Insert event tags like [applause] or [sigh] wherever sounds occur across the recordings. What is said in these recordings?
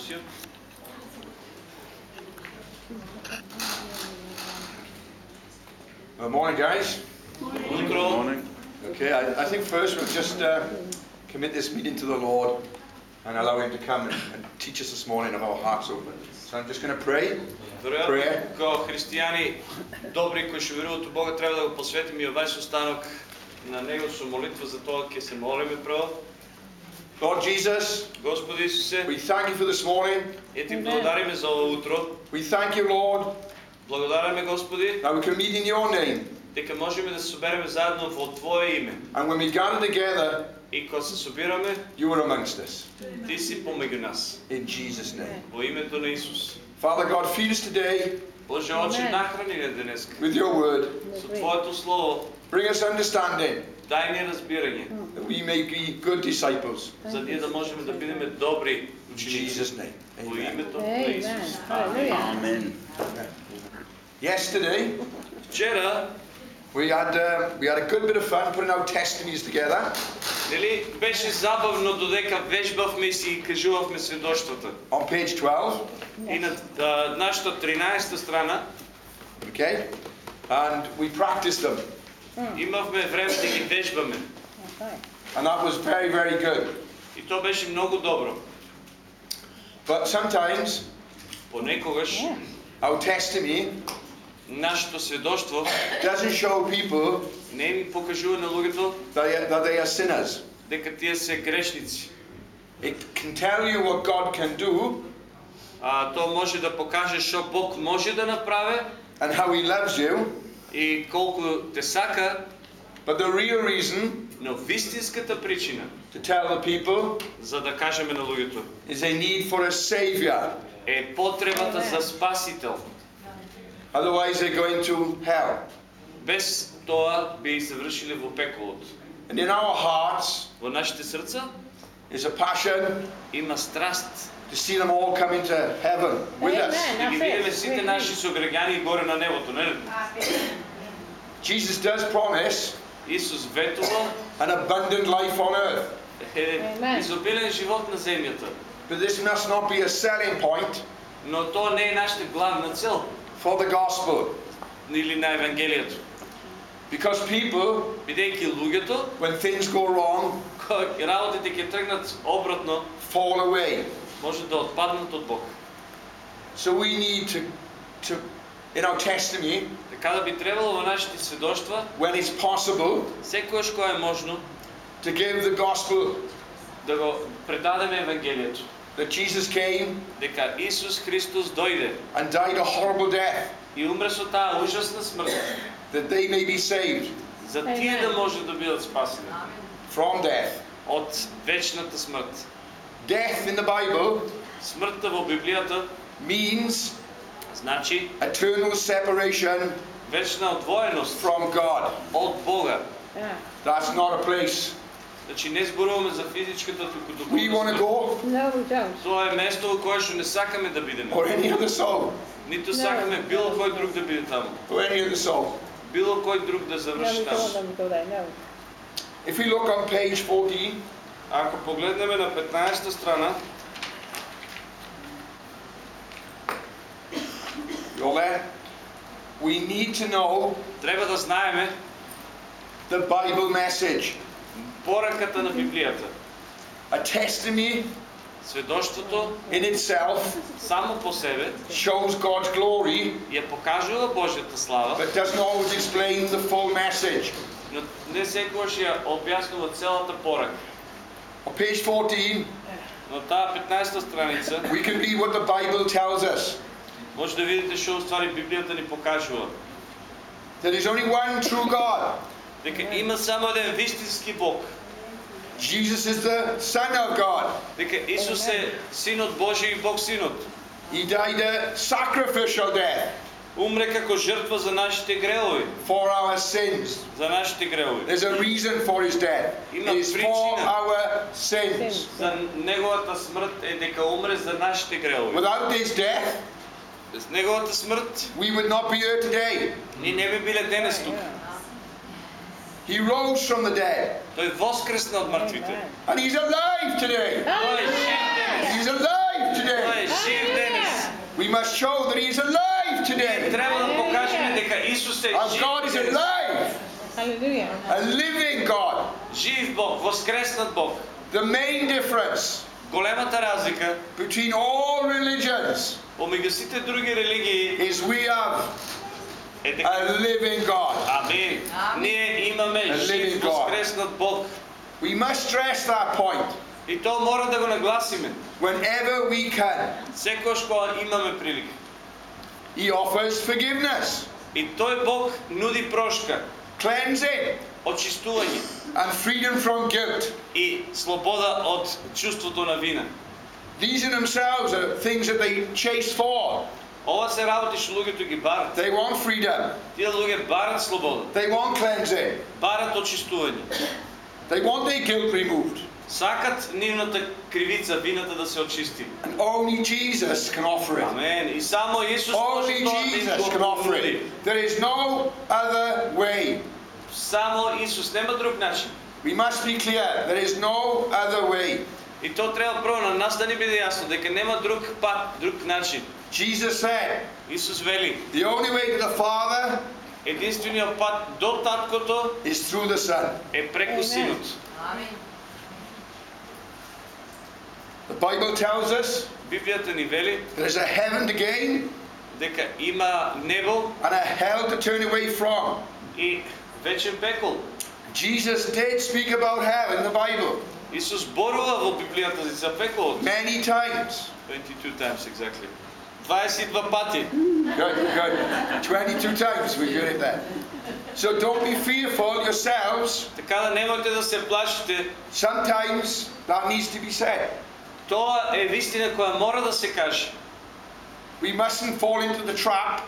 Josip. Good morning, guys. Утро. Okay, I, I think first we'll just uh, commit this meeting to the Lord and allow Him to come and, and teach us this morning of our hearts open. So I'm just going to pray. Веројатно, Prayer. како христијани добри кои што веруваат у Бога треба да го посветиме и овај состанок на него со молитва за тоа ќе се молиме прво. Lord Jesus, Господи Исусе, we thank you for this morning. е ти благодариме за ова утро. We thank you, Lord, Благодариме Господи that we can meet in your name. дека можеме да се собереме заедно во Твое име. And when we gather together, И кога се собираме, you are amongst us. Ти си помеѓу нас. In Jesus' name. Во името на Исус. Father God, feed us today Боже, Отче, Amen. нахрани не денес. with your word. Со Твоето Слово Bring us understanding дај ни разбирање, that we may be good disciples. за ние да можеме да бидеме добри In ученици. Jesus' name. Во Amen. името на Amen. Исус. Hallelujah. Amen. Yesterday, Вчера, we had, uh, we had a good bit of fun putting our testimonies together. нели, беше забавно додека вежбавме и си кажувавме сведоштвата. on page 12. И на а, нашата 13-та страна Okay? And we practiced them. имавме време да ги вежбаме. Okay. And that was very, very good. И то беше много добро. But sometimes Понекогаш Yeah. our testimony нашето сведоштво doesn't show people не им покажува на луѓето that they, that they are sinners. дека тие се грешници. It can tell you what God can do А, то може да покаже што Бог може да направи and how He loves you. и колку те сака, But the real reason но вистинската причина to tell the people за да кажеме на луѓето is a need for a Savior. е потребата за спасител. Otherwise, they're going to hell. Без тоа би завршиле во пеколот. And in our hearts Во нашите срца is a passion има страст to see them all come into heaven with us. Amen. да ги That's it. видиме сите наши сограѓани горе на небото, не? Jesus does promise Исус ветува an abundant life on earth. е Amen. изобилен живот на земјата. But this must not be a selling point Но тоа не е нашата главна цел for the gospel. или на евангелието. Because people, Бидејќи луѓето when things go wrong, кога работите [laughs] ќе тргнат обратно, fall away. Може да отпаднат од Бог. So we need to, to in our testimony, Така да би требало во нашите сведоштва, when it's possible, секојаш кога е можно, to give the gospel да го предадеме евангелието. that Jesus came Дека Исус Христос дојде and died a horrible death, и умре со таа ужасна смрт, that they may be saved за тие да може да бидат спасени from death. од вечната смрт. Death in the Bible Смртта во Библијата means значи eternal separation вечна одвоеност from God. од Бога. Yeah. That's not a place Значи не зборуваме за физичката, туку we want to духовна go No, we don't. Тоа е место во кое што не сакаме да бидеме. or any other soul. Ниту сакаме било кој друг да биде таму. Or any other soul. Било кој друг да No, заврши we don't таму. want them to go there. No. If we look on page 14, Ако погледнеме на 15 страна, there. We need to know треба да знаеме the Bible message. пораката на Библијата. A testimony Сведоштвото in itself само по себе shows God's glory, ја покажува Божјата слава, but doesn't always explain the full message. но не секогаш ја објаснува целата порака. On page 14, Но таа 15 страница we can read what the Bible tells us. може да видите што уствари Библијата ни покажува. There is only one true God. Дека има само еден вистински Бог. Jesus is the Son of God. Дека Исус е Синот Божи и Бог Синот. He died a sacrificial death Умре како жртва за нашите гревови. for our sins. За нашите гревови. There's a reason for his death. It Има is for причина. our sins. Sins. За неговата смрт е дека умре за нашите гревови. Without his death, Без неговата смрт we would not be here today. ние не би биле денес тук. Yeah. He rose from the dead. Тој воскресна од мртвите. Amen. And he's alive today. Тој е жив денес. He's alive Тој today. е must show that He is alive today. Трябва да покажем дека Исус е Our жив. God is днес. alive, Hallelujah. a living God. Жив Бог, воскреснат Бог. The main difference Големата разлика between all religions помеѓу сите други религии is we have е дека a living God. Амин. Ние имаме A living жив God. воскреснат Бог. We must stress that point И то мора да го нагласиме. whenever we can. Секојаш кога имаме прилика. He offers forgiveness, И тој Бог нуди прошка, cleansing, очистување and freedom from guilt. и слобода од чувството на вина. These in themselves are things that they chase for. Ова се работи што луѓето ги барат. They want freedom, Тие луѓе барат слобода, they want cleansing, барат очистување. they want their guilt removed. Сакат нивната кривица, вината да се очисти. And only Jesus can offer it. Амен. И само Исус може да го offer. There is no other way. Само Исус, нема друг начин. We must be clear. There is no other way. И то треба прво на нас да ни биде јасно дека нема друг пат, друг начин. Jesus said, Исус вели, the only way to the Father единствениот пат до таткото is through the Son. е преку Амен. синот. The Bible tells us Библијата ни вели there's a heaven to gain дека има небо and a hell to turn away from. и вечен пекол. Jesus did speak about hell in the Bible Исус борува во Библијата за пеколот. many times. 22 times exactly. 22 пати. Good, good. 22 times we get it there. So don't be fearful yourselves. Така да немојте да се плашите. Sometimes that needs to be said. Тоа е вистина која мора да се каже. We mustn't fall into the trap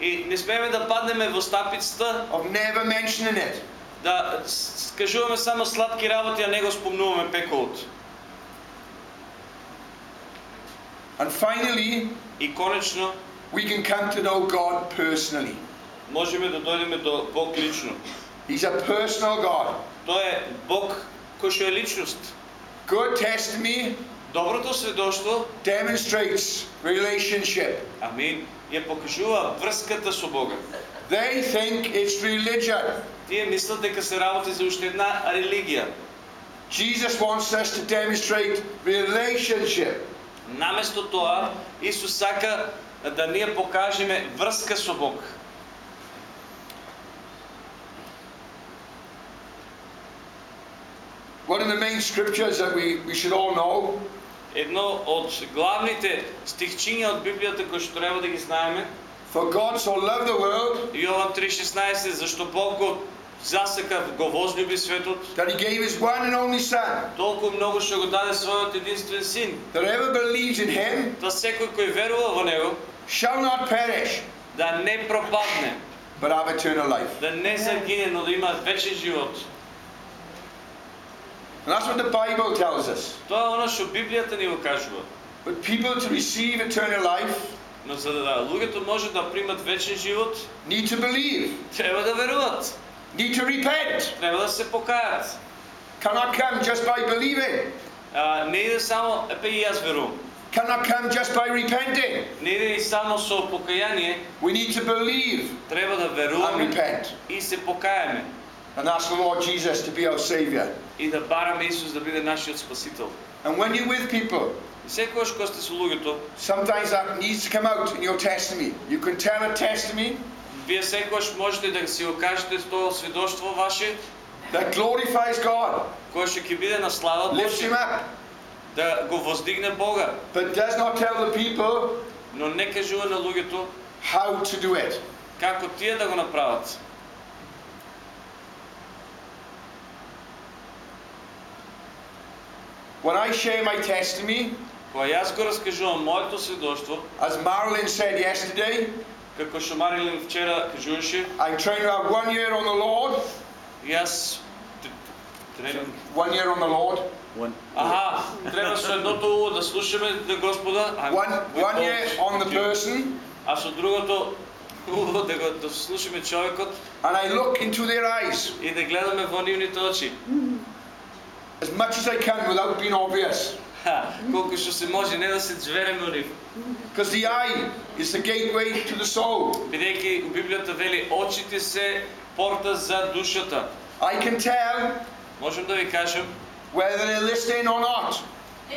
И не смееме да паднеме во стапицата of never mentioning it. да с- кажуваме само сладки работи, а не го спомнуваме пеколот. And finally, И конечно, we can come to know God personally. можеме да дојдеме до Бог лично. He's a personal God. Тој е Бог кој што е личност. Good testimony Доброто сведоштво, demonstrates relationship. амин, ја покажува врската со Бога. They think it's religion. Тие мислат дека се работи за уште една религија. Jesus wants us to demonstrate relationship. Наместо тоа, Исус сака да ние покажеме врска со Бог. One of the main scriptures that we, we should all know Едно од главните стихчиња од Библијата кои што треба да ги знаеме, For God so loved the world Јован 3:16 зашто Бог го засека, го возлюби светот, that He gave His one and only Son, толку многу што го даде својот единствен син, that whoever believes in Him да секој кој верува во него shall not perish, да не пропадне, but have eternal life. да не загине, но да има вечен живот. And that's what the Bible tells us. Тоа е оно што Библијата ни го кажува. But people to receive eternal life Но за да луѓето може да примат вечен живот, need to believe, треба да веруват, need to repent. треба да се покајат. Cannot come just by believing, А, не иде само, епе и јас верувам. cannot come just by repenting. Не иде и само со покаяние, We need to believe треба да and веруваме repent. и се покајаме. And ask the Lord Jesus to be our Savior. и да бараме Исус да биде нашиот спасител. And when you're with people, И секогаш кога сте со луѓето, sometimes that needs to come out in your testimony. You can tell a testimony вие секогаш можете да си го кажете тоа сведоштво ваше, that glorifies God, кое што ќе биде на слава lifts Him Божја, up, да го воздигне Бога, but does not tell the people но не кажува на луѓето how to do it. како тие да го направат. When I share my testimony, Кога јас го раскажувам моето сведоштво, as Marilyn said yesterday, како што Марилин вчера кажуваше, I'm trying to have one year on the Lord, јас т- требам one year on the Lord, Аха, треба со едното уво да слушаме на Господа, а, one, with one all year on the due- person, а со другото уво да го да слушаме човекот and I look into their eyes и да гледаме во нивните очи. As much as I can without being obvious. колку што се може, не да се звереме у нив. Because the eye is the gateway to the soul. Бидејќи у Библијата вели очите се порта за душата. I can tell Можем да ви кажем, whether they're listening or not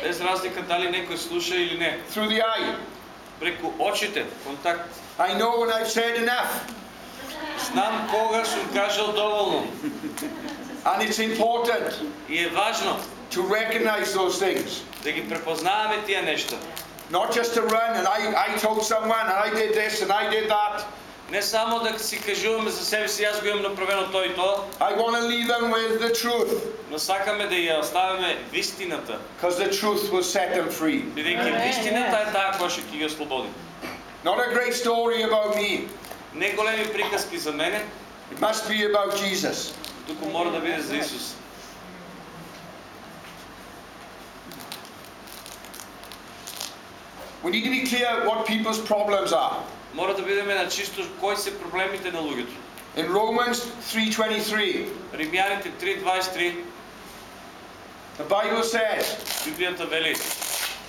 без разлика дали некој слуша или не, through the eye. преку очите, контакт. I know when I've said enough, Знам кога сум кажал доволно and it's important и е важно to recognize those things. да ги препознаваме тия нешта. Not just to run and I, I told someone and I did this and I did that. Не само да си кажуваме за себе си, аз го имам направено тоа и тоа, I want to leave them with the truth но сакаме да ја оставиме вистината, because the truth will set them free. бидејќи Амен, вистината амен. е таа која ќе ги ослободи. Not a great story about me. Не големи приказки за мене, It must be about Jesus. туку мора да биде за Исус. We need to be clear what people's problems are. Мора да бидеме на чисто кои се проблемите на луѓето. In Romans 3:23, Римјаните 3.23, the Bible says, Библијата вели,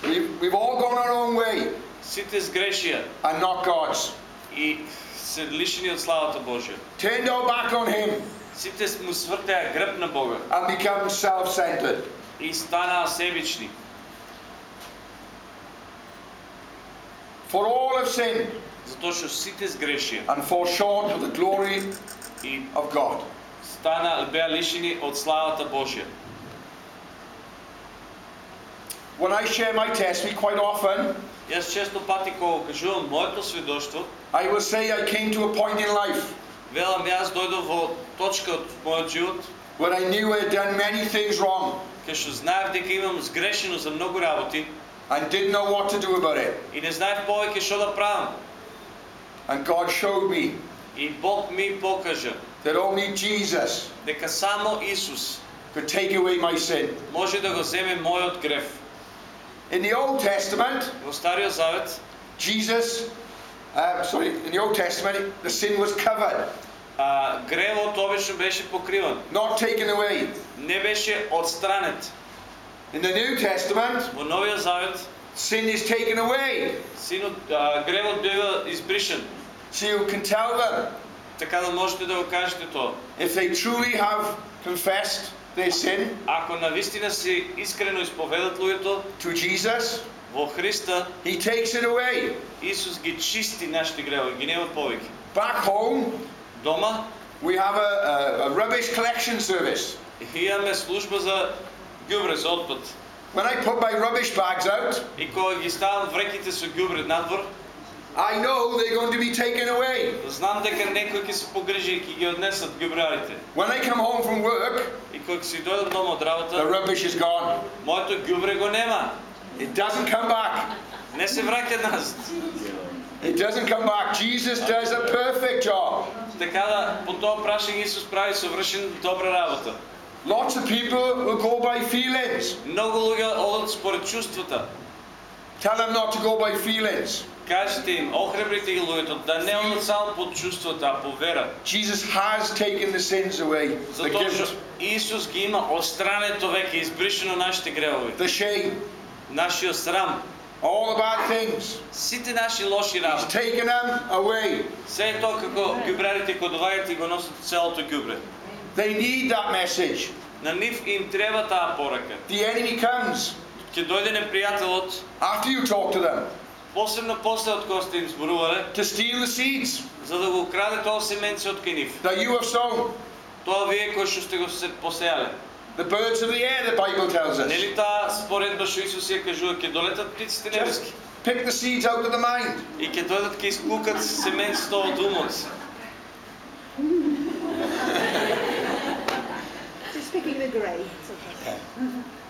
we've, we've all gone our own way сите сгрешија and not God's. и се лишени од славата Божја. Turned our back on him Сите му свртеа грб на Бога and become self-centered. и станаа себични. For all have sinned Затоа што сите сгрешија and fall short of the glory и of God. стана беа лишени од славата Божја. When I share my testimony quite often, Јас често пати кога кажувам моето сведоштво, I will say I came to a point in life велам јас дојдов во точка од мојот живот when I knew I had done many things wrong кај што знаев дека имам сгрешено за многу работи and didn't know what to do about it. и не знаев повеќе што да правам. And God showed me И Бог ми покажа that only Jesus дека само Исус could take away my sin. може да го земе мојот грев. In the Old Testament, Во Стариот Завет, Jesus, uh, sorry, in the Old Testament, the sin was covered, а, гревот обично беше покриван, not taken away. не беше отстранет. In the New Testament, Во Новиот Завет, sin is taken away. синот, а, гревот бива избришен. So you can tell them Така да можете да го кажете тоа. if they truly have confessed their sin Ако навистина си искрено исповедат луѓето to Jesus, во Христа, He takes it away. Исус ги чисти нашите гревови, ги нема повеќе. Back home, Дома we have a, a, a rubbish collection service. имаме служба за ѓубре, за отпад. When I put my rubbish bags out, И кога ги ставам вреките со ѓубре надвор, I know they're going to be taken away. знам дека некој ќе се погрижи и ќе ги однесат ѓубрарите. When I come home from work, И кога ќе си дојдам дома од the работа, rubbish is gone. моето ѓубре го нема. It doesn't come back. Не се враќа назад. It doesn't come back. Jesus does a perfect job. Така да по тоа прашање Исус прави совршен добра работа. Lots of people will go by feelings. Многу луѓе одат според чувствата. Tell them not to go by feelings. Кажете им, охрабрите ги луѓето да не одат само по чувствата, а по вера. Jesus has taken the sins away, Затоа што Исус ги има отстрането веќе избришено нашите гревови, the shame, нашиот срам, all the bad things. сите наши лоши He's работи. taken them away. Се е тоа како ѓубрарите кои доаѓаат и го носат целото ѓубре. They need that message. На нив им треба таа порака. The enemy comes Ќе дојде непријателот, after you talk to them посебно после од кога сте им зборувале, to steal the seeds за да го украде тоа семенце од кај нив. that you have sown. Тоа вие кои што сте го се посеале. The birds of the air, the Bible tells us. Нели таа споредба што Исус ја кажува, ќе долетат птиците Just небески pick the seeds out of the mind. и ќе дојдат ќе исклукат семенцето од умот. Just picking the grey. It's okay.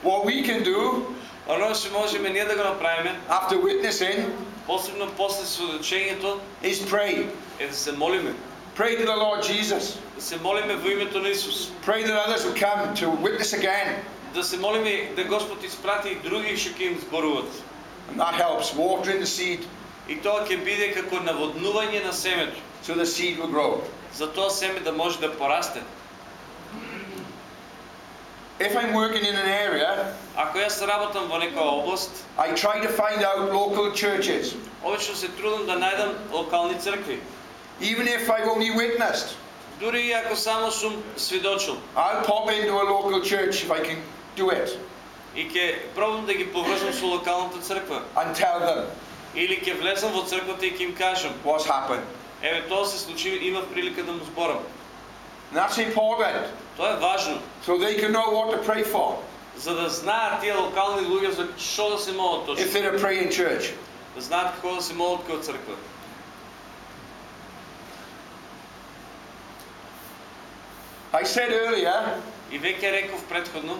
What we can do Оно што можеме ние да го направиме, after witnessing посебно после сведочењето, is pray. е да се молиме. Pray to the Lord Jesus. Да се молиме во името на Исус. Pray that others will come to witness again. Да се молиме да Господ испрати и други што ќе им зборуват. And that helps. Watering the seed И тоа ќе биде како наводнување на семето. so the seed will grow. За тоа семе да може да порасте. if I'm working in an area, Ако јас работам во некоја област, I try to find out local churches. обично се трудам да најдам локални цркви. Even if I've only witnessed, Дури и ако само сум свидочил. I'll pop into a local church if I can do it И ќе пробам да ги поврзам со локалната црква. and tell them Или ќе влезам во црквата и ќе им кажам, what's happened. еве тоа се случи, имав прилика да му зборам. And that's important Тоа е важно, so they can know what to pray for за да знаат тие локални луѓе за што да се молат точно. if they're a praying church. Да знаат како да се молат кај црква. I said earlier, И веќе реков предходно,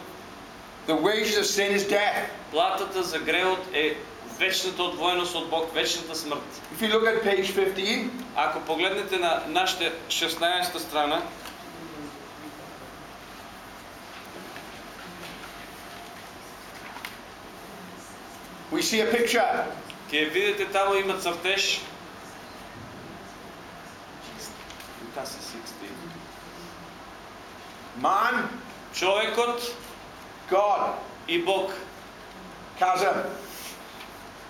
the wages of sin is death. платата за гревот е вечната одвоеност од Бог, вечната смрт. If you look at page 15, Ако погледнете на нашите 16 страна, we see a picture. ќе видите таму има цртеж. Man, Човекот God, и Бог. chasm.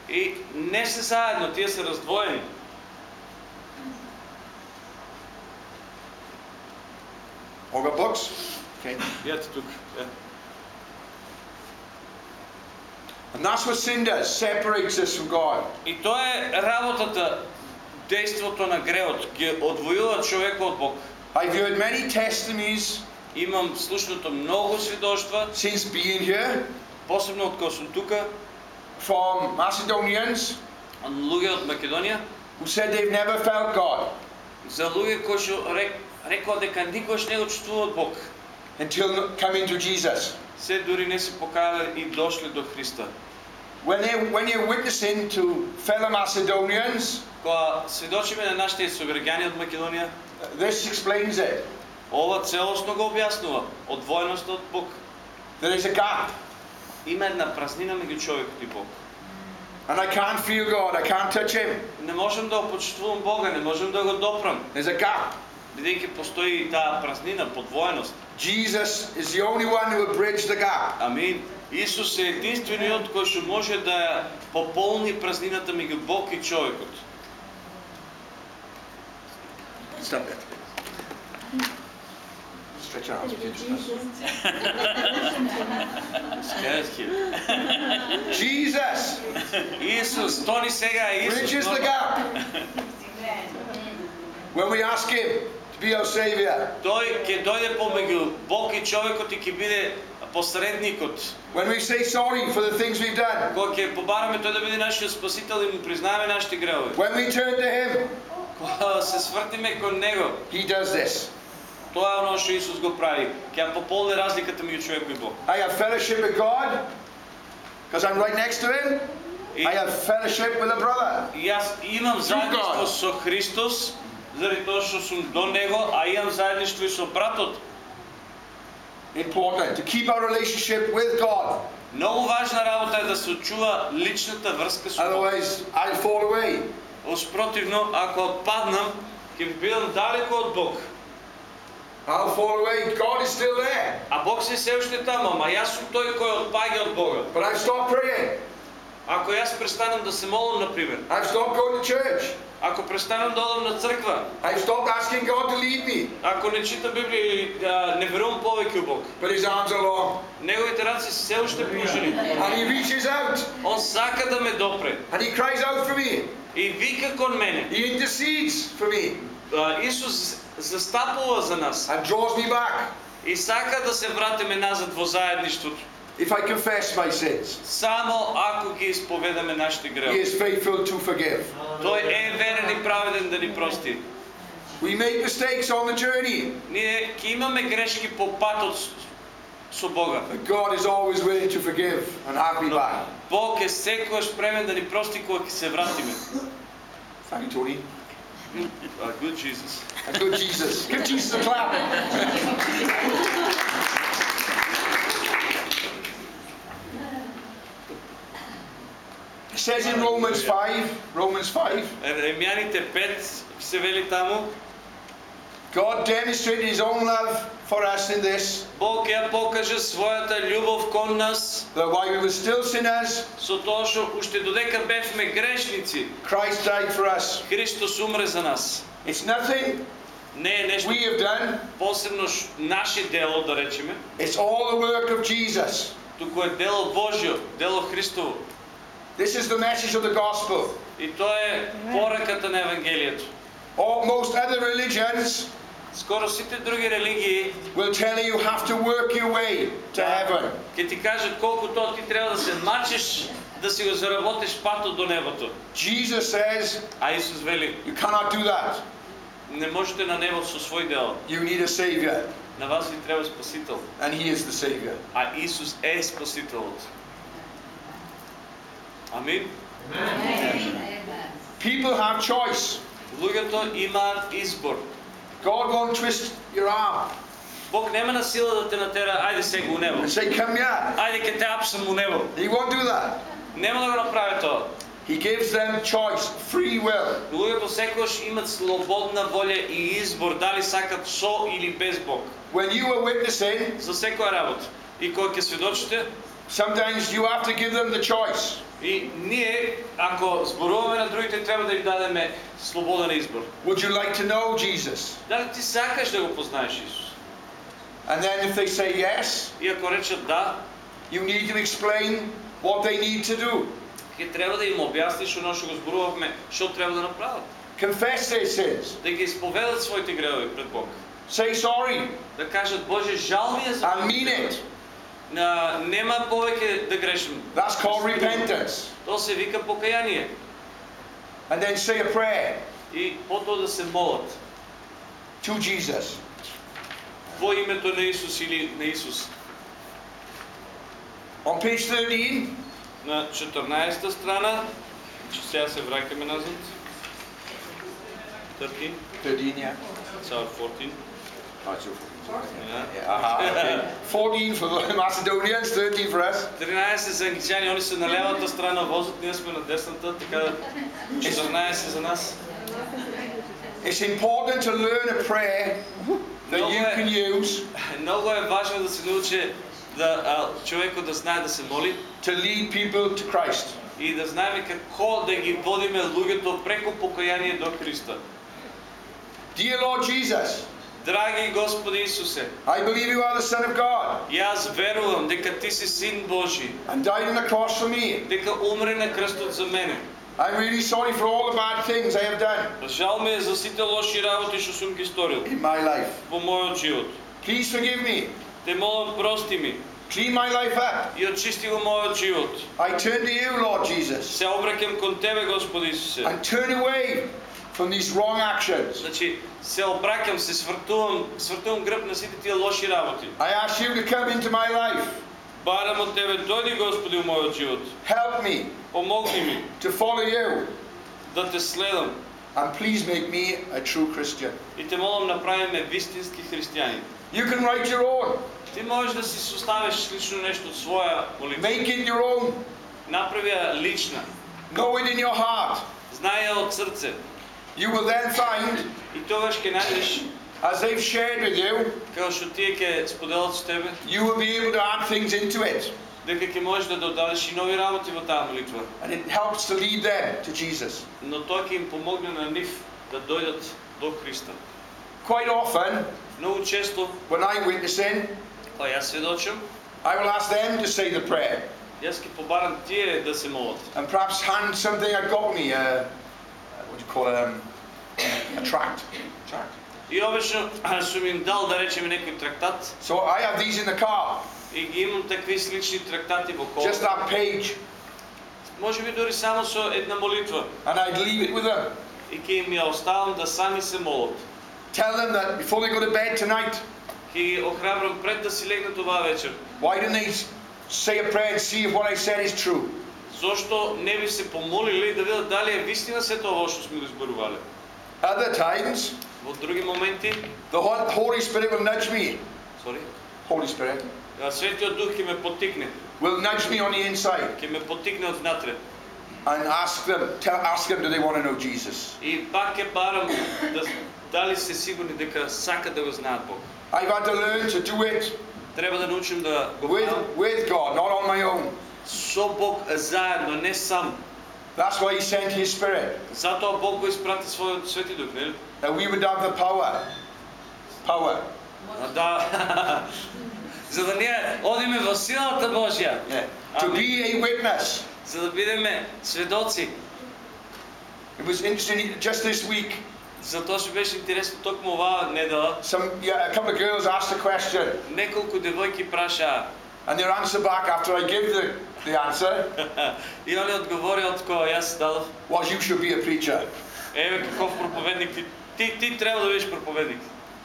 И не се заедно, тие се раздвоени. Or got books. Okay. Ето тук. Е. And that's what sin does, separates us from God. И тоа е работата, действото на гревот, ги одвојува човекот од Бог. I've heard many testimonies Имам слушнато многу свидоштва, since being here посебно од кога сум тука, from Macedonians од луѓе од Македонија, who said they've never felt God за луѓе кои што рек, рекоа дека никош не го чувствуваат Бог. until coming to Jesus. Се дури не се покаяле и дошле до Христа. When, they, when you're witnessing to fellow Macedonians, Кога сведочиме на нашите сограѓани од Македонија, this explains it. Ова целосно го објаснува одвоеноста од Бог. There is a gap. Има една празнина меѓу човекот и Бог. And I can't feel God, I can't touch Him. Не можам да почувствувам Бога, не можам да го допрам, There's a gap. бидејќи постои таа празнина, подвоеност. Jesus is the only one who will bridge the gap. Амин. Исус е единствениот кој што може да пополни празнината меѓу Бог и човекот. Stop it. Stretch your arms. Jesus Исус, тони сега е Исус. bridges но the gap. When we ask Him to be our Savior, Тој ќе дојде помеѓу Бог и човекот и ќе биде посредникот. when we say sorry for the things we've done, Кога ќе побараме тој да биде нашиот спасител и му признаваме нашите гревови. when we turn to Him, Кога се свртиме кон него, He does this. Тоа е оно што Исус го прави. Ќе ја пополни разликата меѓу човекот и Бог. I have fellowship with God because I'm right next to Him. И, I have fellowship with a brother. и јас имам заедништво со Христос, заради тоа што сум до него, а имам заедништво и со братот. Important to keep our relationship with God. Многу важна работа е да се очува личната врска со Бог. Otherwise, I'll fall away. Оспротивно, ако отпаднам, ќе бидам далеко од Бог. I'll fall away. God is still there. А Бог се се уште таму, ама јас сум тој кој отпаѓа од Бога. But I've stopped praying. Ако јас престанам да се молам, например, I've stopped going to church. ако престанам да одам на црква, I've stopped asking God to lead me. ако не читам Библија или да не верувам повеќе у Бог, But His arms are long. неговите раци се се уште пружени. And He reaches out. Он сака да ме допре And He cries out for me. и вика кон мене. He intercedes for me. А, Исус застапува за нас And draws me back. и сака да се вратиме назад во заедништвото. If I confess my sins, Само ако ги исповедаме нашите He гревови. is faithful to forgive. Тој е верен и праведен да ни прости. We make mistakes on the journey, Ние имаме грешки по патот со Бога. but God is always willing to forgive and have me back. Бог е секогаш спремен да ни прости кога ќе се вратиме. Thank you, Tony. Uh, good Jesus. And good Jesus. Give Jesus a clap. It says in Romans 5, Romans 5, Ремјаните 5 се вели таму, God demonstrated his own love for us in this Бог ја покаже својата љубов кон нас that while we were still sinners, со тоа што уште додека бевме грешници, Christ died for us. Христос умре за нас. It's nothing Не е нешто we have done, посебно ш- наше дело, да речеме, it's all the work of Jesus. туку е дело Божјо, дело Христово. This is the message of the gospel. И тоа е пораката на Евангелието. All, most other religions Скоро сите други религии will tell you you have to work your way to heaven. ќе ти кажат колку тоа ти треба да се мачиш да си го заработиш патот до небото. Jesus says А Исус вели, you cannot do that. не можете на небото со свој дел. You need a savior, На вас ви треба спасител. and he is the savior. А Исус е спасителот. Амин. People have choice. Луѓето имаат избор. God won't twist your arm Бог нема на сила да те натера, ајде сега у небо. and say, Come here. Ајде ќе те апсам у небо. He won't do that. Нема да го направи тоа. He gives them choice, free will. Луѓето секогаш имат слободна волја и избор дали сакат со или без Бог. When you are witnessing, За секоја работа. И кога ќе сведочите, sometimes you have to give them the choice. и ние, ако зборуваме на другите, треба да им дадеме слободен избор. Would you like to know Jesus? Дали ти сакаш да го познаеш Исус? And then if they say yes, И ако речат да, you need to explain what they need to do. ќе треба да им објасниш оно што го зборувавме, што треба да направат. Confess their sins. Да ги исповедат своите гревови пред Бог. Say sorry Да кажат, Боже, жал ми е за and mean it. Нема повеќе да грешам. That's called repentance. Тоа се вика покаяние. And then say a prayer И потоа да се молат to Jesus. во името на Исус или на Исус. On page 13, На 14-та страна, сега се враќаме назад. 13, 13, yeah. sorry, 14. Oh, it's your 14. Yeah. Yeah, aha, okay. 14 for the Macedonians, 13 for us. 13 за англичани, они са на левата страна на возът, ние сме на десната, така 14 за нас. It's important to learn a prayer that No you way. can use Много е важно да се научи да, а, човеко да знае да се моли to lead people to Christ. и да знаеме како да ги водиме луѓето преко покаяние до Христа. Dear Lord Jesus, Драги Господи Исусе, I believe you are the Son of God и аз верувам дека Ти си Син Божи, and died on the cross for me. дека умре на крстот за мене. I'm really sorry for all the bad things I have done Жал ми е за сите лоши работи што сум ги сторил in my life. во мојот живот. Please forgive me. Те молам прости ми Clean my life up. и очисти го мојот живот. I turn to you, Lord Jesus, Се обраќам кон Тебе, Господи Исусе. and turn away from these wrong actions. Значи, се обраќам, се свртувам, свртувам грб на сите тие лоши работи. I ask you to come into my life. Барам од Тебе, дојди Господи у мојот живот. Help me Помогни ми to follow you. да те следам And please make me a true Christian. и те молам направиме вистински христијани. You can write your own. Ти можеш да си составиш лично нешто од своја молитва. Make it your own. Направи ја лична. Know it in your heart. Знај ја од срце. You will then find, И тогаш ќе најдеш as they've shared with you, како што тие ќе споделат со тебе, you will be able to add things into it. дека ќе можеш да додадеш и нови работи во таа молитва. And it helps to lead them to Jesus. Но тоа ќе им помогне на нив да дојдат до Христа. Quite often, Многу често, when I'm witnessing, па јас сведочам, I will ask them to say the prayer. јас ќе побарам тие да се молат. And perhaps hand something I got me, uh, what do you call it, um, a tract. tract. И обично сум им дал да речеме некој трактат So I have these in the car, и ги имам такви слични трактати во just кола. that page, Може би дори само со една молитва and I'd leave it with them. и ќе им ја оставам да сами се молат. Tell them that before they go to bed tonight, Ќе ги охрабрам пред да си легнат оваа вечер. why don't they s- say a prayer and see if what I said is true? Зошто не би се помолили да видат дали е вистина се тоа што сме го зборувале. Other times, Во други моменти, the Hol- Holy Spirit will nudge me. сори, Holy Spirit Светиот Дух ќе ме потикне, will nudge me on the inside. ќе ме потикне од внатре. and ask them, tell, ask them, do they want to know Jesus? И пак ќе барам да, дали се сигурни дека сакат да го знаат Бог. I've had to learn to do it Треба да научим да го with, with God, not on my own. со Бог заедно, не сам. That's why He sent His Spirit, Затоа Бог го испрати својот свети дух, нели? that we would have the power. Power. А, Да. За да ние одиме во силата Божја. Yeah. To Amen. be a witness. За да бидеме сведоци. It was interesting just this week. Затоа што беше интересно токму оваа недела. Some, yeah, a couple of girls asked a question, Неколку девојки прашаа and their answer back after I gave the, the answer [laughs] и они одговорија од која јас дадов. was, "You should be a preacher." Еве каков проповедник ти, ти, ти треба да бидеш проповедник.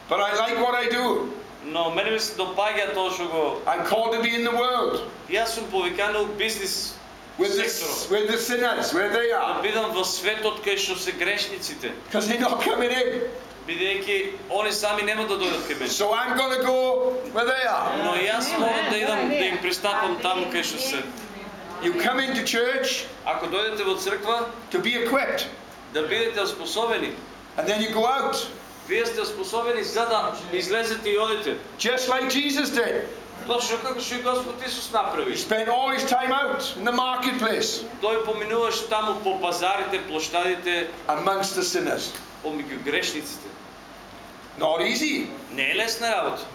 But I like what I do. Но мене ми се допаѓа тоа што го I'm called to be in the world Јас сум повикан у бизнес with the, секторот. with the sinners where they Да are, бидам во светот кај што се грешниците, because they're not coming in. Бидејќи они сами нема да дојдат кај мене. So I'm going to go where they are. Но јас морам да идам да им пристапам таму кај што се. You come into church Ако дојдете во црква, to be equipped, да бидете способени. and then you go out, Вие сте способени за да излезете и одите. just like Jesus did. Точно како што и Господ Исус направи. He spent all his time out in the marketplace Тој поминуваше таму по пазарите, площадите, amongst the sinners. помеѓу грешниците. Not easy, Не е лесна работа,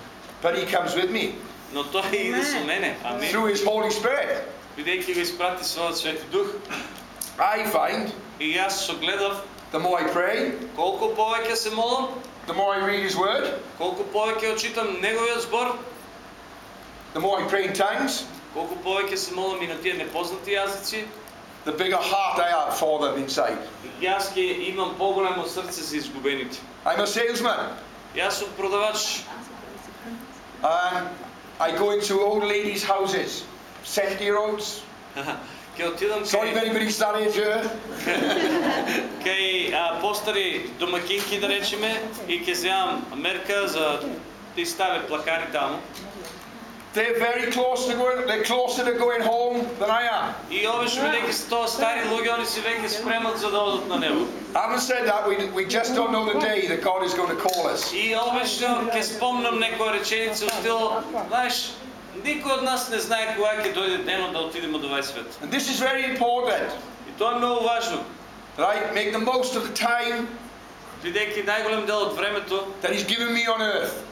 but he comes with me но тој иде со мене. Амин. through his Holy Spirit. Бидејќи го испрати својот свети дух. I find И јас со гледав the more I pray, колку повеќе се молам, the more I read his word, колку повеќе очитам неговиот збор, the more I pray in tongues, колку повеќе се молам и на тие непознати јазици, the bigger heart I have for them inside. јас ќе имам поголемо срце за изгубените. I'm a salesman, Јас сум продавач. and I go into old ladies' houses, 70 year olds. Ќе отидам Sorry if кај, anybody's that age here. кај а, постари домакинки да речеме и ќе земам мерка за ти стави плакари таму. They're very close to going, they're closer to going home than I am. И обично бидејќи се тоа стари луѓе, они се веќе спремат за да одат на небо. Having said that, we, we just don't know the day that God is going to call us. И обично ќе спомнам некоја реченица во стил, знаеш, никој од нас не знае кога ќе дојде денот да отидеме од овај свет. And this is very important И тоа е многу важно, that I make the most of the time бидејќи најголем дел од времето that He's given me on earth.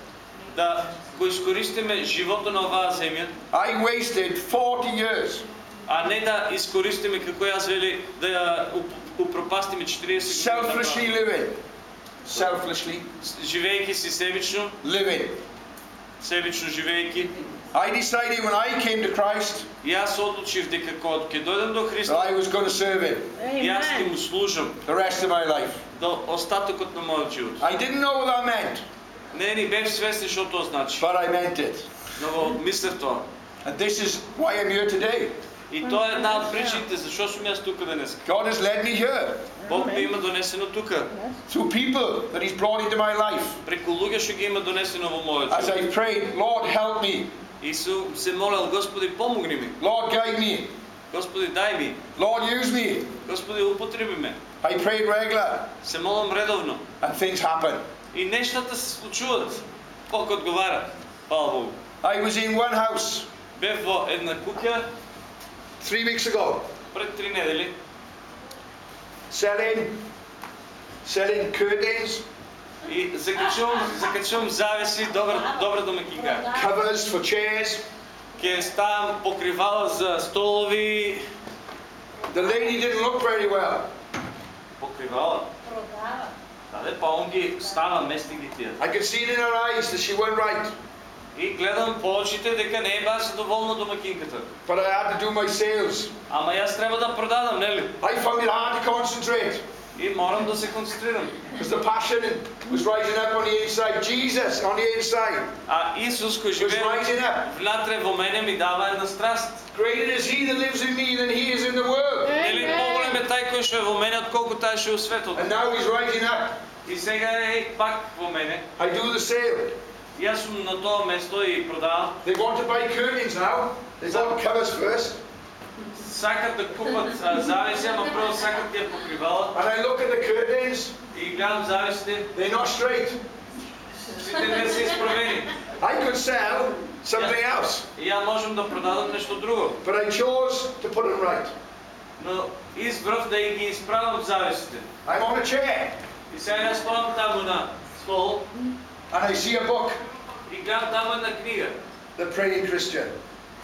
да го искористиме животот на оваа земја, I wasted 40 years А не да искористиме како јас вели да ја уп- упропастиме 40 години selflessly на living. Selflessly тоа. живеејќи си себично, living. себично живеејќи. I decided when I came to Christ Јас одлучив дека кога ќе дојдам до Христа, I was going to serve Him јас ќе му служам the rest of my life. до остатокот на мојот живот. I didn't know what that meant, Не ни бев свесни што тоа значи, but I meant it. но мислев тоа. And this is why I'm here today. И тоа е една од причините зашо сум јас тука денес. God has led me here Бог ме има донесено тука, through people that He's brought into my life. преку луѓе што ги има донесено во мојот As живот. I prayed, Lord, help me. И сум се молел, Господи, помогни ми. Lord, guide me. Господи, дај ми. Lord, use me. Господи, употреби ме. I prayed regular, Се молам редовно. and things happen. И нештата се случуваат. Бог одговара. Фала Богу. I was in one house Бев во една куќа three weeks ago пред три недели. selling, selling curtains, И закачувам, закачувам завеси, добра, добра домакинка. covers for chairs. Ке ставам покривала за столови. The lady didn't look very well. Покривала? Даде, па он ги става, мести ги тия. I could see it in her eyes that she wasn't right. И гледам по очите дека не е баш задоволна домакинката. But I had to do my sales. Ама јас треба да продадам, нели? I found it hard to concentrate И морам да се концентрирам. because the passion was rising up on the inside. Jesus on the inside А Исус кој was живее rising up. внатре во мене ми дава една страст. Greater is He that lives in me than He is in the world. Нели поголем е тај кој што е во мене отколку тај што е во светот. And now He's rising up. И сега е пак во мене. I do the sale. Јас сум на тоа место и продавам. They want to buy curtains now. They want covers first. сакат да купат завеси, ама прво сакат тия покривала. And I look at the curtains, И гледам завесите, they're not straight. сите не са изправени. I could sell something else, И я можем да продадам нещо друго. but I chose to put it right. Но избрав да и ги изправям завесите. I'm on a chair И сега аз стоям там на стол and I see a book, и гледам там една книга. The Praying Christian.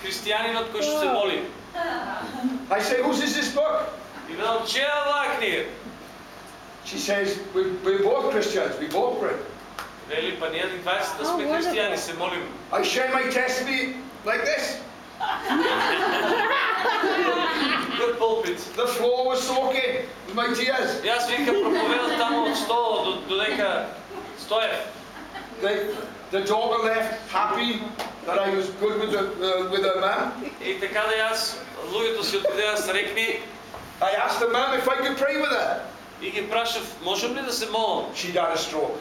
Християнинът, който ще се моли. I say, whose is this book? И гледам, че е това книга? She says, we, we're both Christians, we both pray. Вели, па ние и двайсета О, сме може християни, да. се молим. I share my testimony like this. [laughs] Good pulpit. The floor was soaking with my tears. И аз вика проповедам там от стола до, до дека стоя. The, the daughter left happy that I was good with, the, uh, with her mum. И така да и аз, луѓето си отидеа срекни I asked the mum if I could pray with her. и ги прашав, можем ли да се молам? She'd had a stroke.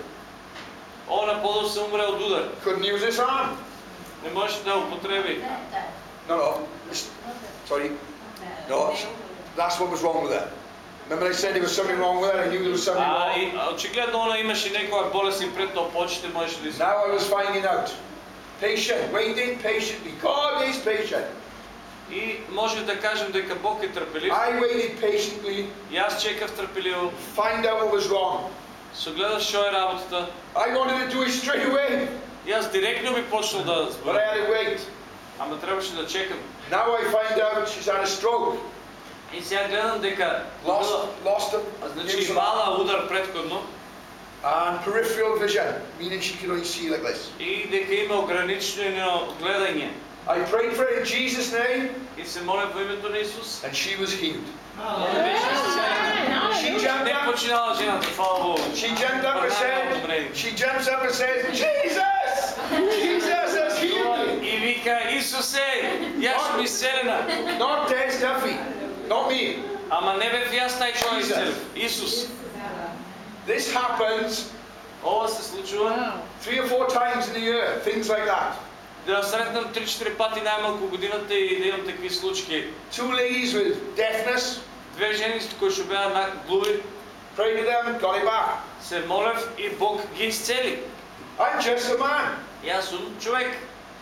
Она подо се умре од удар. Couldn't use this arm. Не можеш да употреби. No, no. it's- Sorry. No, that's what was wrong with her. Remember I said there was something wrong with her? I knew there was something А, wrong. и, а, очигледно она имаше некоја болест и пред тоа почите можеше да се... Now I was finding out. Patient, waiting patiently. God is patient. И може да кажем дека Бог е трпелив. I waited patiently, И аз чекав трпеливо. find out what was wrong. Со гледав што е работата. I wanted to do it straight away, И аз директно би почнал да but I зборам. had to wait. Ама требаше да чекам. Now I find out she's had a stroke. И сега гледам дека Lost, била- lost a, а, значи имала удар предходно and peripheral vision, meaning she can only see like this. и дека има ограничено гледање. I prayed for her in Jesus' name, И се моля во името на Исус. and she was healed. Она беше исцелена. She jumped Не up, починала жената, фала Богу. she jumped up and said, she jumps up and says, Jesus! Jesus has healed me! И вика, Исусе, јас сум исцелена. Not Des Duffy, Not me. Ама не бев јас тај Jesus. исцелив. Исус. This happens Ова се случува three or four times in a year, things like that. да сретнам 3-4 пати најмалку годината и да имам такви случаи. Two ladies with deafness, Две жени кои што беа на глуви, prayed to them got it back. се молев и Бог ги исцели. I'm just a man, Јас сум човек,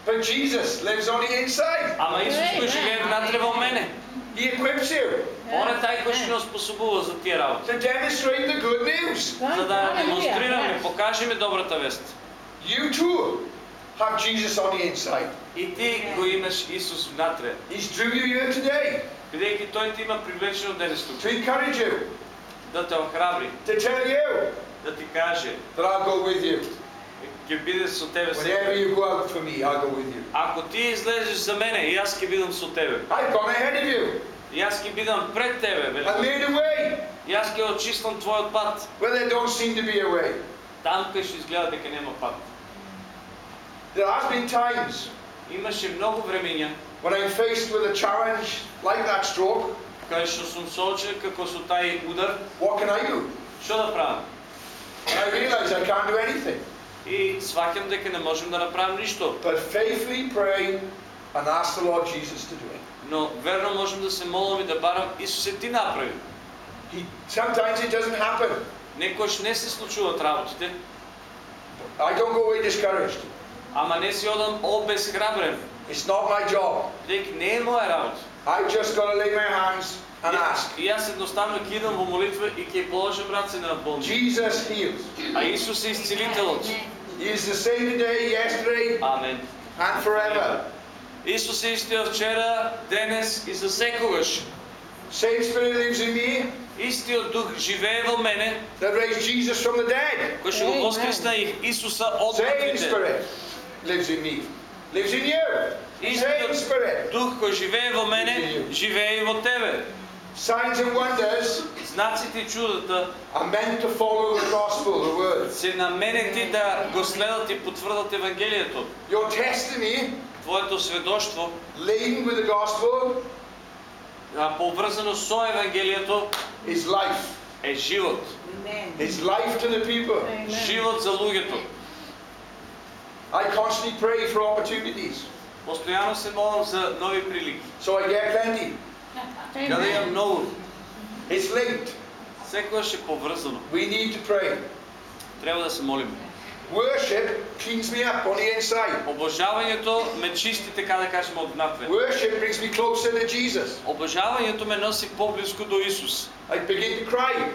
but Jesus lives on the inside. ама Исус кој живее внатре во мене. He equips you Он е тај кој што не способува за тие работи. to demonstrate the good news. За да демонстрираме, Hallelujah. покажеме добрата вест. You too have Jesus on the inside. И ти го имаш Исус внатре. He's drew you here today Бидејќи Тој те има привлечено денес тук. to encourage you, Да те охрабри, to tell you да ти каже, that I'll go with you. ќе биде со тебе Whenever секој. you go out for me, I'll go with you. Ако ти излезеш за мене, и аз ќе бидам со тебе. I've gone ahead of you. И аз ќе бидам пред тебе, I вели. made a way И аз ќе очистам твојот пат. where there don't seem to be a way. Там кај што изгледа дека нема пат. There has been times Имаше многу времења when I'm faced with a challenge like that stroke. кај што сум соочен како со тај удар, What can I do? што да правам? And I realise I can't do anything. И сваќам дека не можем да направим ништо. But faithfully pray and ask the Lord Jesus to do it. Но верно можем да се молам и да барам Исусе ти направи. He, sometimes it doesn't happen. Некојаш не се случуваат работите, I don't go away discouraged. ама не си одам обезхрабрен. It's not my job. Дека не е моја работа. I just got to lay my hands and ask. И аз едноставно ќе идам во молитва и ќе положам раце на болни. Jesus heals. А Исус е исцелителот. He is the same today, yesterday, Амен. and forever. Исус е истиот вчера, денес и за секогаш. Same Spirit lives in me Истиот дух живее во мене, that raised Jesus from the dead. кој што го Amen. воскресна и Исуса од Same мртвите. Spirit lives in me. Lives in you. Same Истиот Spirit. дух кој живее во мене, живее и во тебе. Signs and wonders Знаците и чудата are meant to follow the gospel, the word. се наменети да го следат и потврдат Евангелието. Your testimony, Твоето сведоштво, laden with the gospel, а, поврзано со Евангелието, is life. е живот. It's life to the people. Amen. Живот за луѓето. I constantly pray for opportunities, Постојано се молам за нови прилики. so I get plenty. Къде е много, It's linked. секогаш е повързано. We need to pray. Трябва да се молим. Worship cleans me up on the inside. Обожаването ме чисти, така да кажем, отвътре. Worship brings me closer to Jesus. Обожаването ме носи по-близко до Исус. I begin to cry.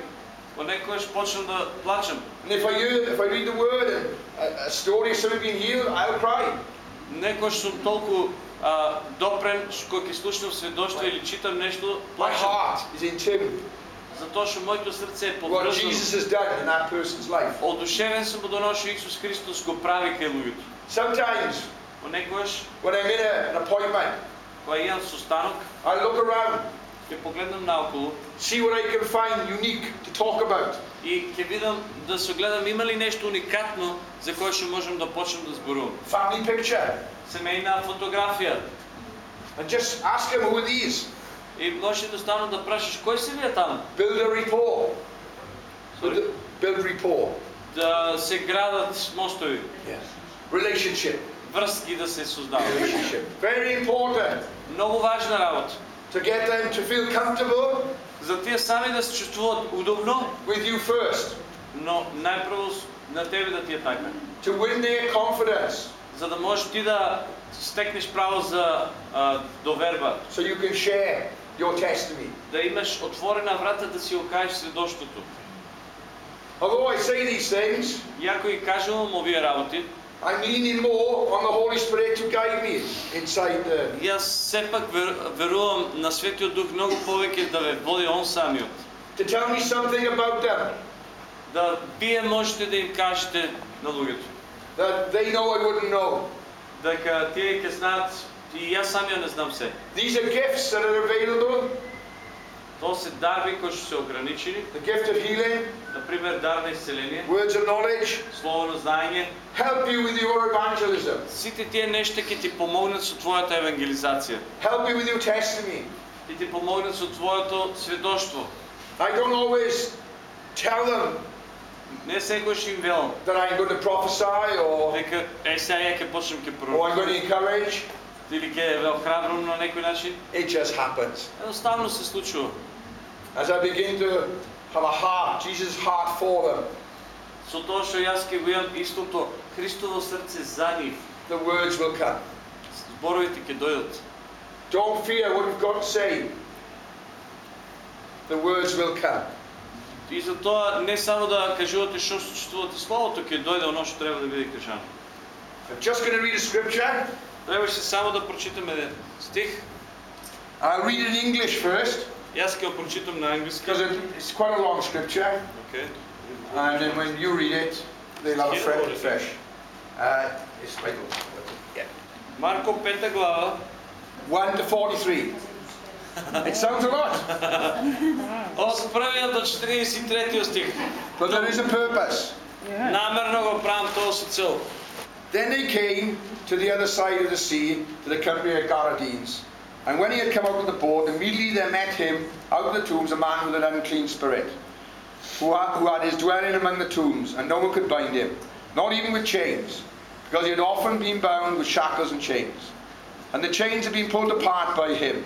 Понекогаш почвам да плачем. And if I hear, if I read the word and a, a story of someone being healed, I'll cry. Некош сум толку а, допрен, што ќе слушнам сведоштво или читам нешто, My плачам. heart is in tune Затоа што моето срце е with what поврзано. Jesus has done in that person's life. Одушевен сум од оно што Исус Христос го прави кај луѓето. Sometimes Понекогаш, when I'm in a, an appointment, кога имам состанок, I look around, ќе погледнам наоколу see what I can find unique to talk about. И ќе видам да се гледам има ли нешто уникатно за кое што можам да почнам да зборувам. Family picture. Семейна фотографија. And just ask them who these. И можеш едноставно да прашаш кој се вие таму? Build a rapport. Sorry? Build, rapport. Да се градат мостови, Yes. Relationship. връзки да се создават. Relationship. Very important Много важна работа. to get them to feel comfortable За тия сами да се чувствуват удобно, with you first. но най-първо на тебе да ти е така. To win their confidence За да можеш ти да стекнеш право за а, доверба, so you can share your testimony. да имаш отворена врата да си окажеш сведощото. Although I say these things, И ако и кажувам овие работи, I'm leaning more on the Holy Spirit to guide me inside the. и аз все пак вер, верувам на Светиот Дух много повеќе да ве води Он самиот. to tell me something about them Да вие можете да им кажете на луѓето. that they know I wouldn't know. Дека тие ќе знаат и јас самиот не знам се. These are gifts that are available Тоа се дарби кои што се ограничени, the gift of healing, например дар на исцеление, words of knowledge, слово на знаење. help you with your evangelism, Сите тие нешта ќе ти помогнат со твојата евангелизација. help you with your testimony. Ќе ти помогнат со твоето сведоштво. I don't always tell them Не секојаш им велам that I'm going to prophesy or, дека е сега ја ќе почнем ќе or I'm going пророкувам to encourage. или ќе ве охрабрам на некој начин. It just happens. Едноставно се случува. As I begin to have a heart, Jesus' heart for them, Со тоа што јас ќе го имам истото Христово срце за нив, the words will come. зборовите ќе дојдат. Don't fear what you've got to say. The words will come. И за тоа не само да кажувате што се чувствувате словото, ќе дојде оно што треба да биде кажано. I'm just going to read a scripture. Требаше само да прочитаме еден стих. I'll read it in English first Јас ќе го прочитам на англиски. because it- it's quite a long scripture. Okay. And then when you read it, they'll have a fresh. fresh. Uh, it's quite long. Yeah. Марко 5 глава 1 to 43. It sounds a lot, [laughs] Од првиот до 43 стих. but there is a purpose. Намерно го правам тоа со цел. Then they came to the other side of the sea, to the country of Gadarenes. And when he had come out of the boat, immediately there met him out of the tombs a man with an unclean spirit, who had, who had his dwelling among the tombs, and no one could bind him, not even with chains, because he had often been bound with shackles and chains. And the chains had been pulled apart by him,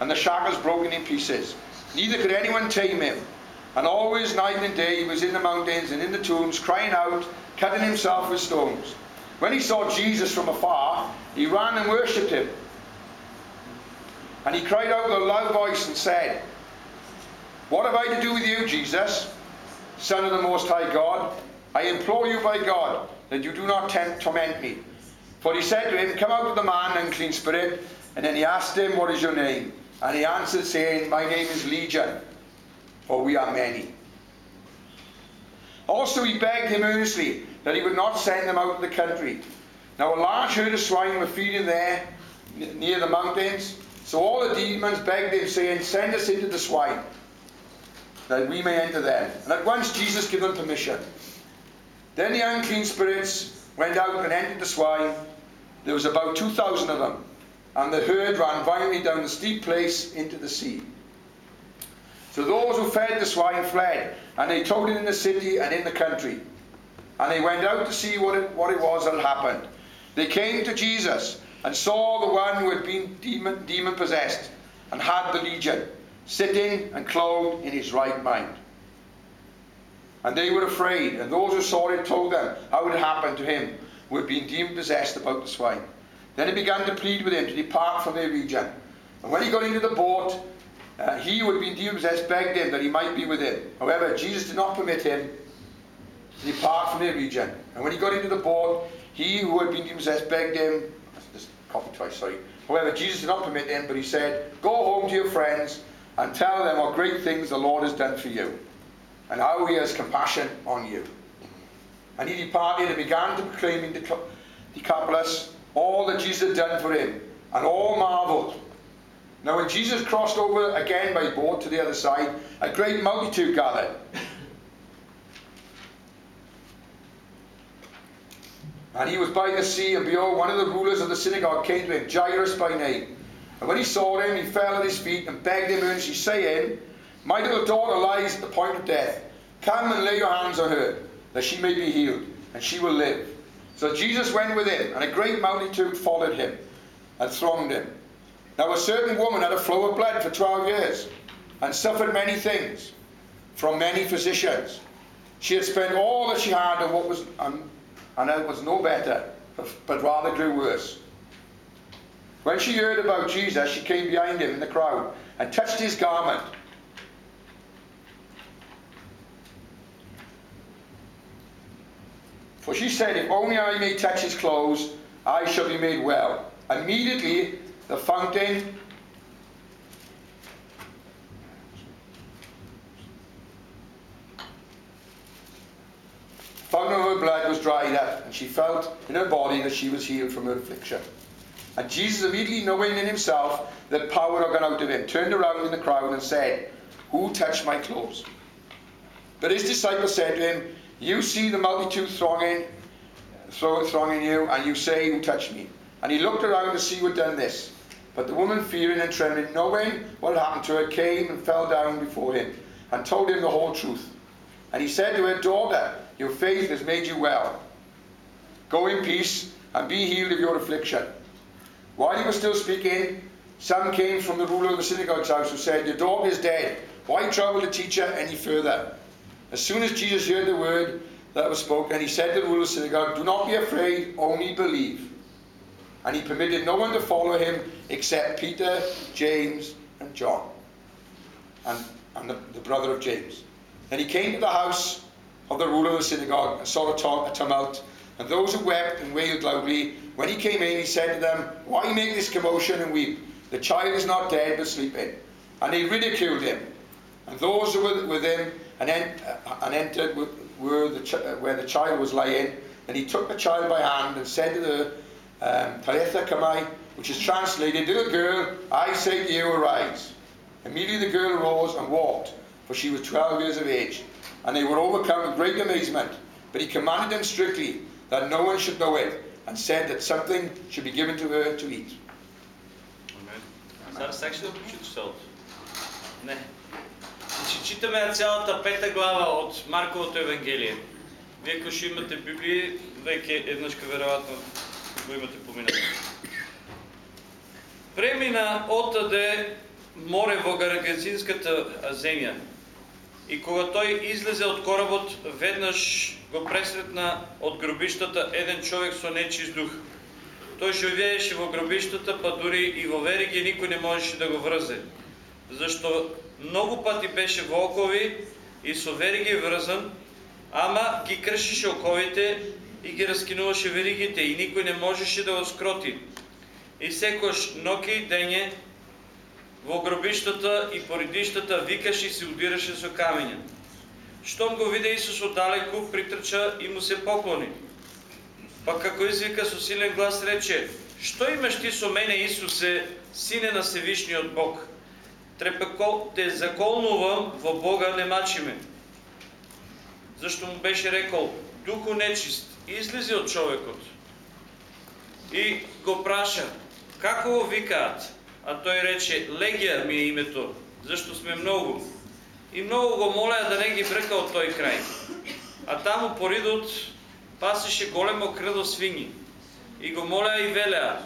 and the shackles broken in pieces. Neither could anyone tame him. And always, night and day, he was in the mountains and in the tombs, crying out, cutting himself with stones. When he saw Jesus from afar, he ran and worshipped him. And he cried out with a loud voice and said, What have I to do with you, Jesus, Son of the Most High God? I implore you by God that you do not tempt, torment me. For he said to him, Come out of the man, unclean spirit. And then he asked him, What is your name? And he answered, saying, My name is Legion, for we are many. Also he begged him earnestly that he would not send them out of the country. Now a large herd of swine were feeding there near the mountains. So all the demons begged him, saying, Send us into the swine, that we may enter them. And at once Jesus gave them permission. Then the unclean spirits went out and entered the swine. There was about 2,000 of them. And the herd ran violently down the steep place into the sea. So those who fed the swine fled, and they told it in the city and in the country. And they went out to see what it, what it was that had happened. They came to Jesus and saw the one who had been demon, demon possessed, and had the legion, sitting and clothed in his right mind. And they were afraid, and those who saw it told them how it had happened to him who had been demon possessed about the swine. Then he began to plead with him to depart from their region. And when he got into the boat, uh, he who had been demon possessed begged him that he might be with him. However, Jesus did not permit him to depart from their region. And when he got into the boat, he who had been demon possessed begged him. Copy twice, sorry. However, Jesus did not permit him, but he said, Go home to your friends and tell them what great things the Lord has done for you, and how he has compassion on you. And he departed and began to proclaim in the Decapolis all that Jesus had done for him, and all marveled. Now, when Jesus crossed over again by boat to the other side, a great multitude gathered. And he was by the sea, and behold, one of the rulers of the synagogue came to him, Jairus by name. And when he saw him, he fell at his feet and begged him earnestly, saying, My little daughter lies at the point of death. Come and lay your hands on her, that she may be healed, and she will live. So Jesus went with him, and a great multitude followed him and thronged him. Now a certain woman had a flow of blood for twelve years, and suffered many things from many physicians. She had spent all that she had on what was and it was no better, but rather grew worse. When she heard about Jesus, she came behind him in the crowd and touched his garment. For she said, If only I may touch his clothes, I shall be made well. Immediately the fountain fountain of her blood was dried up, and she felt in her body that she was healed from her affliction. And Jesus, immediately knowing in himself that power had gone out of him, turned around in the crowd and said, Who touched my clothes? But his disciples said to him, You see the multitude thronging, thronging you, and you say, Who touched me? And he looked around to see who had done this. But the woman, fearing and trembling, knowing what had happened to her, came and fell down before him, and told him the whole truth. And he said to her, Daughter, your faith has made you well. Go in peace and be healed of your affliction. While he was still speaking, some came from the ruler of the synagogue's house who said, Your daughter is dead. Why trouble the teacher any further? As soon as Jesus heard the word that was spoken, he said to the ruler of the synagogue, Do not be afraid, only believe. And he permitted no one to follow him except Peter, James, and John, and, and the, the brother of James. Then he came to the house of the ruler of the synagogue and saw a tumult, and those who wept and wailed loudly. When he came in, he said to them, Why make this commotion and weep? The child is not dead, but sleeping. And they ridiculed him. And those who were with him and, en- uh, and entered were the ch- where the child was lying. And he took the child by hand and said to the um, Talitha cumi, which is translated, Little girl, I say to you, arise. Immediately the girl arose and walked, for she was twelve years of age and they were overcome with great amazement. But he commanded them strictly that no one should know it, and said that something should be given to her to eat. Сега сега ще да Не. Значи читаме цялата пета глава от Марковото Евангелие. Вие ако ще имате Библии, веќе еднашка вероятно го имате поминато. Премина отаде море во Гарагазинската земја и кога тој излезе од коработ, веднаш го пресретна од гробиштата еден човек со нечист дух. Тој живееше во гробиштата, па дури и во вериги никој не можеше да го врзе. Зашто многу пати беше во окови и со вериги врзан, ама ги кршише оковите и ги раскинуваше веригите и никој не можеше да го скроти. И секош ноќе и дење во гробиштата и поредиштата викаше и се удираше со камења. Штом го виде Исус оддалеку, притрча и му се поклони. Па како извика со силен глас рече, Што имаш ти со мене, Исусе, сине на Севишниот Бог? Трепекол, те заколнувам во Бога не мачиме. Зашто му беше рекол, духу нечист, излези од човекот. И го праша, како го викаат? А той рече, Легия ми е името, защо сме много. И много го моля да не ги бръка от той край. А там поридот пасеше големо кръдо свини. И го моля и велеа,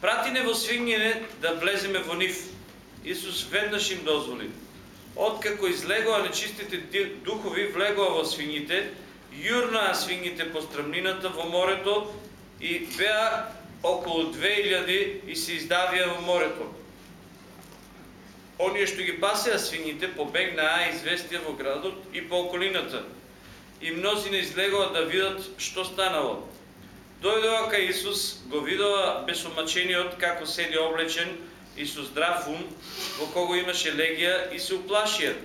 прати не во свинине да влеземе во нив. Исус веднаш им дозволи. Откако излегоа нечистите духови, влегоа во свињите, јурнаа свињите по стрмнината во морето и беа околу 2000 и се издавија во морето. Оние што ги пасеа свињите побегнаа и известија во градот и по околината. И мнозина излегоа да видат што станало. Дојдоа кај Исус, го видоа бесомачениот како седи облечен и со здрав ум, во кого имаше легија и се уплашија.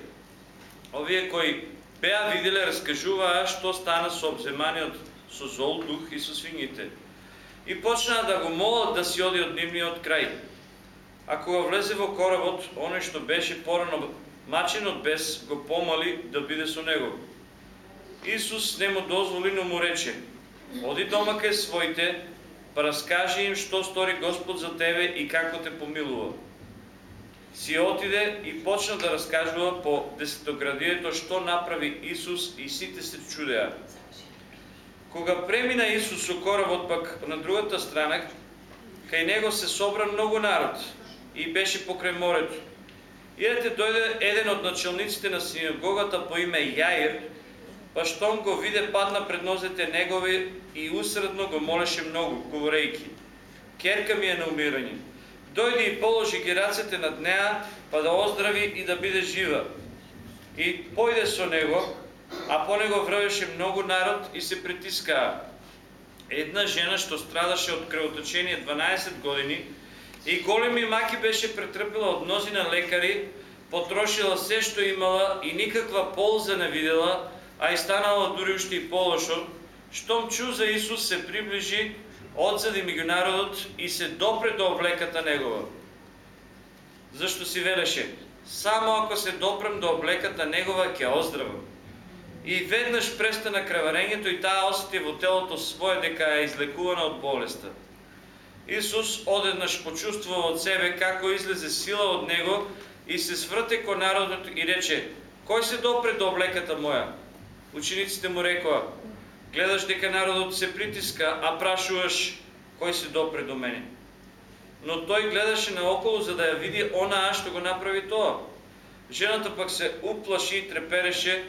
Овие кои беа виделе раскажуваа што стана со обземаниот со зол дух и со свињите. И почнаа да го молат да си оди од нивниот крај. А кога влезе во коработ, оној што беше порано мачен од го помоли да биде со него. Исус не му дозволи, но му рече, оди дома кај своите, па раскажи им што стори Господ за тебе и како те помилува. Си отиде и почна да раскажува по десетоградието што направи Исус и сите се чудеа. Кога премина Исус коработ пак на другата страна, кај него се собра многу народ и беше покрај морето. И ете дојде еден од началниците на синагогата по име Јаир, па штом го виде падна пред нозете негови и усредно го молеше многу, говорејќи: Керка ми е на умирање. Дојде и положи ги рацете над неа, па да оздрави и да биде жива. И појде со него, а по него врвеше многу народ и се притискаа. Една жена што страдаше од крвоточение 12 години и големи маки беше претрпела од мнозина лекари, потрошила се што имала и никаква полза не видела, а и станала дури уште и полошо, штом чу за Исус се приближи, одзади меѓу народот и се допре до облеката негова. Зашто си велеше, само ако се допрем до облеката негова, ќе оздравам. И веднаш престана креварењето и таа осети во телото свое дека е излекувана од болеста. Исус одеднаш почувствува од себе како излезе сила од него и се сврте кон народот и рече: Кој се допре до облеката моја? Учениците му рекоа: Гледаш дека народот се притиска, а прашуваш кој се допре до мене. Но тој гледаше наоколу за да ја види онаа што го направи тоа. Жената пак се уплаши и трепереше,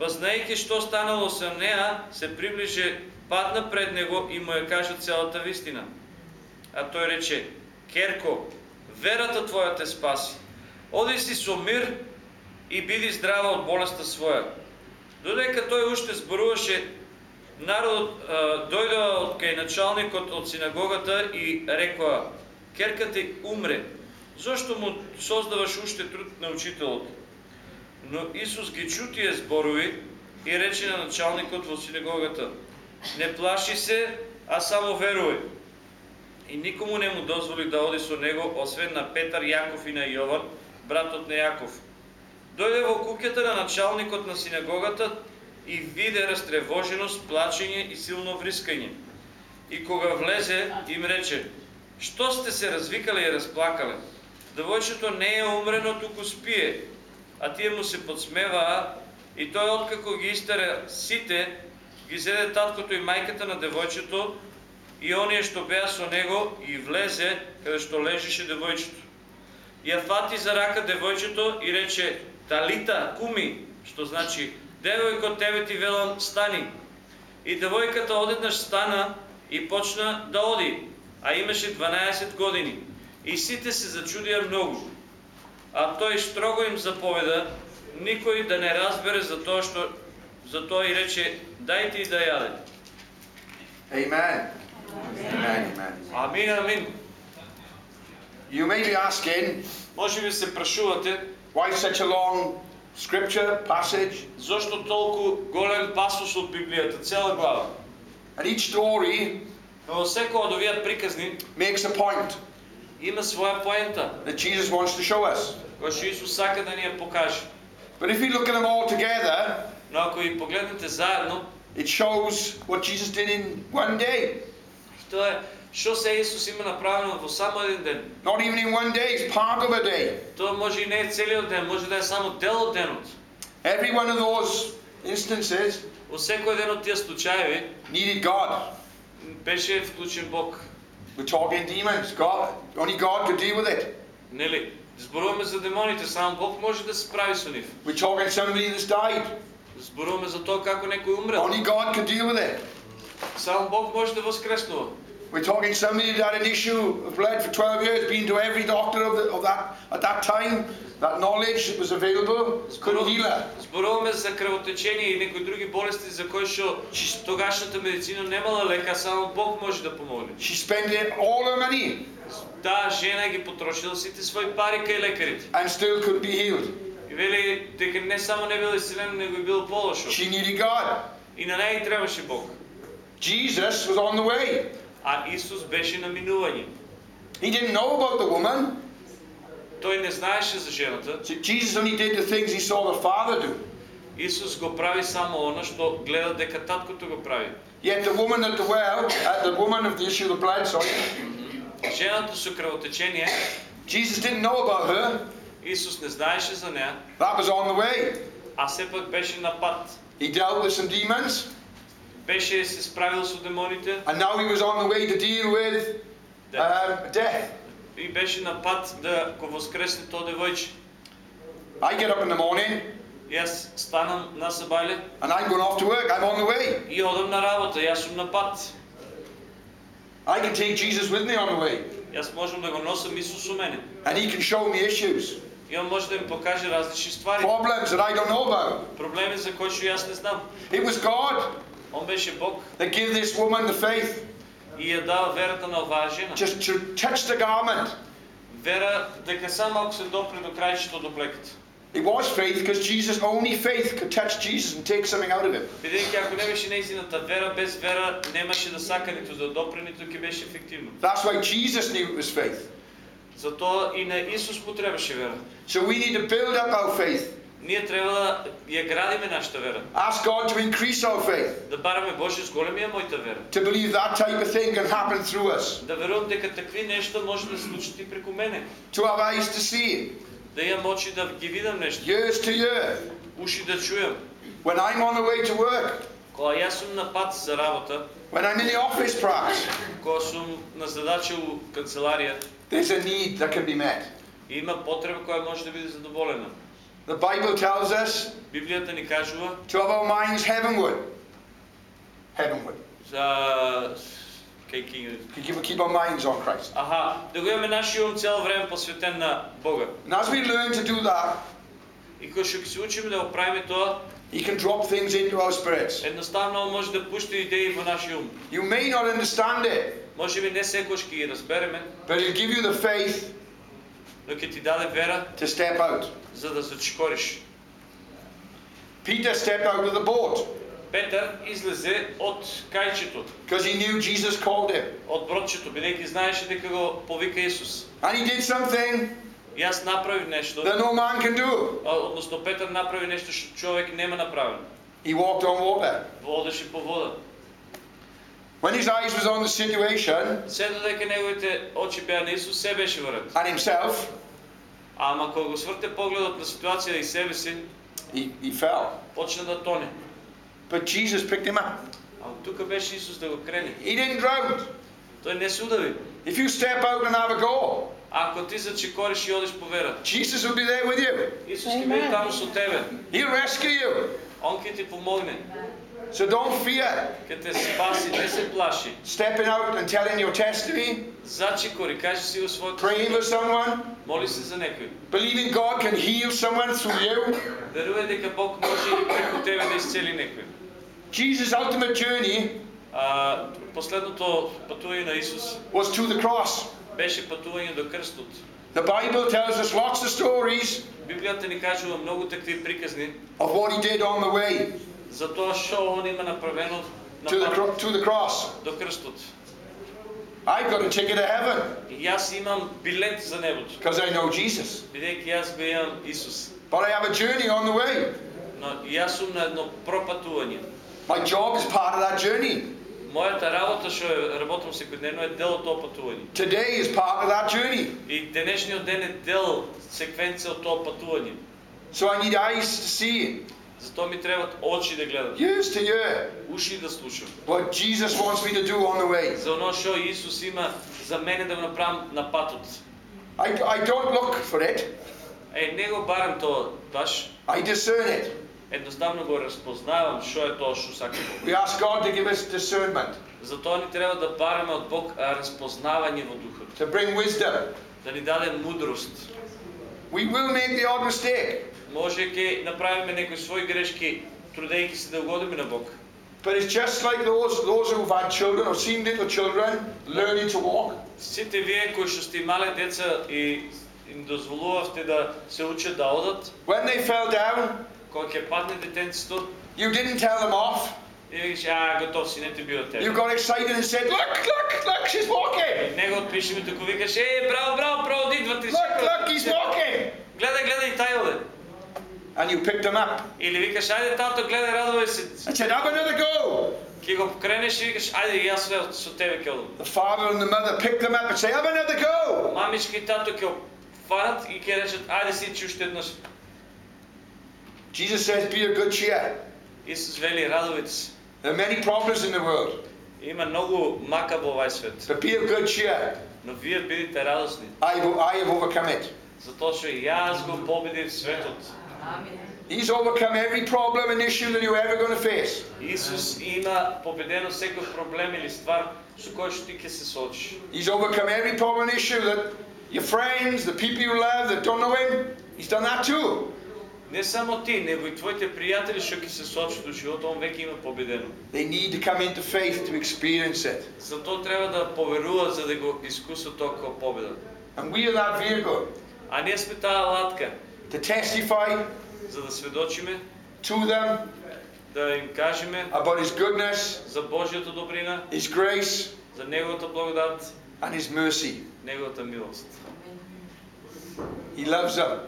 Възнайки, що станало с нея, се приближи, падна пред него и му я кажа цялата вистина. А той рече, Керко, верата твоя те спаси. Оди си со мир и биди здрава от болестта своя. Додека той още сборуваше, народ дойде от кай началникът от синагогата и рекла, Керката умре, защо му создаваш още труд на учителът? Но Исус ги чу тие зборови и рече на началникот во синагогата, не плаши се, а само веруј. И никому не му дозволи да оди со него, освен на Петар, Јаков и на Јован, братот на Јаков. Дојде во куќата на началникот на синагогата и виде растревоженост, плачење и силно врискање. И кога влезе, им рече, што сте се развикале и расплакале? Девојчето не е умрено, туку спие. А тие му се подсмеваа и тој откако ги истере сите, ги зеде таткото и мајката на девојчето и оние што беа со него и влезе каде што лежеше девојчето. Ја фати за рака девојчето и рече, Талита, куми, што значи, девојко тебе ти велам, стани. И девојката одеднаш стана и почна да оди, а имаше 12 години. И сите се зачудија многу. А тој строго им заповеда никој да не разбере за тоа што за тоа и рече дајте и да јаде. Amen. Amen. Amen. Амин, амин. You may be asking, Може би се прашувате why such a long scripture passage? зошто толку голем пасус од Библијата, цела глава. And each story Но во секој од овие приказни makes a point има своја поента, that Jesus wants to show us. која што Исус сака да ни ја покаже. But if you look at them all together, Но ако ги погледнете заедно, it shows what Jesus did in one day. тоа е што се Исус има направено во само еден ден. Not even in one day, it's part of a day. Тоа може и не е целиот ден, може да е само дел од денот. Every one of those instances Во секој ден од тие случаи needed God. беше вклучен Бог. We're talking demons. God, only God could deal with it. Нели? Зборуваме за демоните, само Бог може да се справи со нив. We're talking somebody that's died. Зборуваме за тоа како некој умрел. Only God can deal with it. Само Бог може да воскреснува. We're talking somebody that had an issue of blood for 12 years, been to every doctor of, the, of that at that time. That knowledge was available, couldn't heal her. Зборуваме за крвотечение и некои други болести за кои што тогашната медицина немала лека, само Бог може да помогне. She spent it, all her money Таа жена ги потрошила сите свои пари кај лекарите. and still couldn't be healed. И вели дека не само не бил исцелен, него и бил полошо. She needed God. И на неја и требаше Бог. Jesus was on the way. А Исус беше на минување. He didn't know about the woman. Тој не знаеше за жената. So Jesus only did the things he saw the Father do. Исус го прави само она што гледа дека таткото го прави. Yet the woman at the well, uh, the woman of the issue of the blood, sorry, Жената со крвотечение, Jesus didn't know about her. Исус не знаеше за неа, That was on the way. а сепак беше на пат. He dealt with some demons, Беше се справил со демоните and now he was on the way to deal with да, um, death. и беше на пат да го воскресне тоа девојче. I get up in the morning И јас станам на сабале and I'm going off to work. I'm on the way. и одам на работа, јас сум на пат. I can take Jesus with me on the way, Јас можам да го носам Исус со мене. and he can show me issues, И он може да ми покаже различни ствари, problems that I don't know about. проблеми за кои што јас не знам. It was God Он беше Бог that gave this woman the faith и ја дава верата на оваа жена. just to touch the garment. Вера дека само ако се допре до крајчето до блекот. It was faith because Jesus, only faith could touch Jesus and take something out of him. Бидејќи ако не беше неизината вера, без вера немаше да сака ниту да допре, ниту ќе беше ефективно. That's why Jesus knew it was faith. Затоа и на Исус му требаше вера. So we need to build up our faith. Ние треба да ја градиме нашата вера. Ask God to increase our faith. Да бараме Боже зголеми ја мојата вера. To believe that type of thing can happen through us. Да верувам дека такви нешта може да се случат и преку мене. To have eyes to see. Да имам очи да ги видам нешто, Years to year. уши да чујам. When I'm on the way to work. Кога јас сум на пат за работа, When I'm in the office perhaps. кога сум на задача у канцеларија, There's a need that can be met. има потреба која може да биде задоволена. The Bible tells us Библијата ни кажува to have our minds heavenward. Heavenward. за кај ки- To keep, keep our minds on Christ. Аха, да го имаме нашиот ум цело време посветен на Бога. And as we learn to do that, И кога што ќе се учиме да го правиме тоа, He can drop things into our spirits. едноставно он може да пушти идеи во нашиот ум. You may not understand it, Може би не секојаш ќе ги разбереме, but He'll give you the faith но ќе ти даде вера to step out. за да зачкориш. Peter stepped out of the boat Петар излезе од кајчето, because he knew Jesus called him. од бродчето, бидејќи знаеше дека го повика Исус. And he did something И аз направив нешто, that no man can do. а, односно Петар направи нешто што човек нема направено. He walked on water. Водеше по вода. When his eyes was on the situation Се додека неговите очи беа на Исус, се беше во ред. and himself, Ама кога го сврте погледот на ситуација и себе си, he, he fell. почна да тоне. But Jesus picked him up. А тука беше Исус да го крени. He didn't drown. Тој не се удави. If you step out and have a go, Ако ти зачекориш и одиш по вера, Jesus will be there with you. Исус ќе биде Amen. таму со тебе. He'll rescue you. Он ќе ти помогне. So don't fear Ќе те спаси, не се плаши. stepping out and telling your testimony, Зачекори, кажи си го своето. praying for someone, Моли се за некој. believing God can heal someone through you. Верувај дека Бог може и преку тебе да исцели некој. Jesus' ultimate journey А, последното патување на Исус was to the cross. беше патување до крстот. The Bible tells us lots of stories Библијата ни кажува многу такви приказни of what he did on the way за тоа што он има направено на to the, пат cro- to the cross. до крстот. I've got a ticket to heaven И јас имам билет за небото, because I know Jesus. бидејќи јас го имам Исус. But I have a journey on the way. Но јас сум на едно пропатување. My job is part of that journey. Мојата работа што ја работам секојдневно е дел од тоа патување. Today is part of that journey. И денешниот ден е дел, секвенција од тоа патување. So I need eyes to see Затоа ми требаат очи да гледам, years to year уши да слушам. what Jesus wants me to do on the way. За оно што Исус има за мене да го направам на патот. I, I don't look for it, Е, не го барам тоа баш, I discern it. едноставно го разпознавам што е тоа што сака Бог. We ask God to give us discernment, Затоа ни треба да бараме од Бог разпознавање во духот, to bring wisdom. да ни даде мудрост. We will make the odd mistake, Може ќе направиме некои своји грешки, трудејќи се да угодиме на Бог. but it's just like those, those who've had children or seen little children learning to walk. Сите вие кои што сте имале деца и им дозволувавте да се учат да одат, When they fell down, кога ќе падне детенцето, you didn't tell them off. и викаш, а, готов си, не те You тебе. got excited and said, Look, look, look, she's walking! Не го отпишеме, туку викаш, е, браво, браво, право, идва ти. Look, look, he's walking! Гледай, гледай, тај оде. And you picked them up Или викаш, ајде, тато, гледай, радувай се. and said, Have another go! Ке го кренеш и викаш, ајде, и јас све со тебе ќе одам. The father and the mother picked them up and say, Have another go! Мамичка и тато ќе фанат и ќе речат, ајде си чи уште еднаш. Jesus says, Be of good cheer. Исус вели, радувайте се. There are many problems in the world, Има многу мака во овај свет. but be of good cheer. Но вие бидете радосни. I, I have overcome it. Затоа што и јас го победив светот. He's overcome every problem and issue that you're ever going to face. Исус има победено секој проблем или ствар со кој што ти ќе се соочиш. He's overcome every problem and issue that your friends, the people you love that don't know Him, He's done that too. Не само ти, него и твоите пријатели што ќе се соочат во животот, он веќе има победено. They need to come into faith to experience it. Затоа треба да поверуваат за да го искусат тоа како победа. And we are that vehicle А ние сме таа латка to testify за да сведочиме, to them да им кажеме about His goodness, за Божјата добрина, His grace, за неговата благодат, and His mercy. неговата милост. He loves them.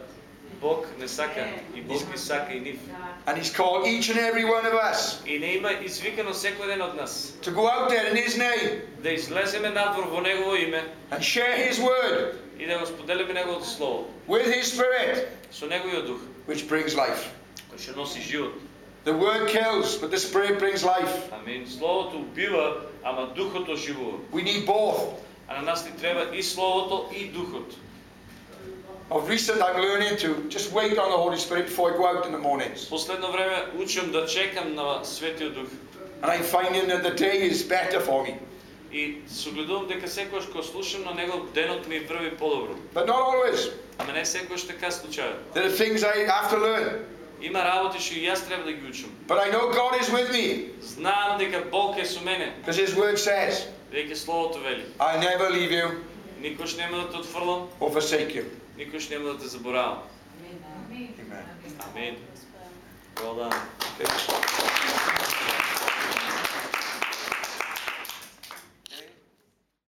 Бог не сака и Бог ги сака и нив. And He's called each and every one of us И не има извикано секој ден од нас to go out there in His name да излеземе надвор во негово име and share His word и да го споделиме неговото слово with His Spirit, со неговиот дух which brings life. кој ќе носи живот. The word kills, but the Spirit brings life. Амин. Словото убива, ама духот оживува. We need both. А на нас ни треба и словото и духот. Of recent, I'm learning to just wait on the Holy Spirit before I go out in the mornings. Последно време учам да чекам на Светиот Дух. And I'm finding that the day is better for me. И согледувам дека секогаш кога слушам на него, денот ми врви подобро. But not always. Ама не секогаш така случаја. There are things I have to learn. Има работи што и јас треба да ги учам. But I know God is with me Знам дека Бог е со мене, because His word says, веќе словото вели. I never leave you Никош нема да те отфрлам, or forsake you. никош нема да те заборавам. Amen. Амин. Well done. Thanks.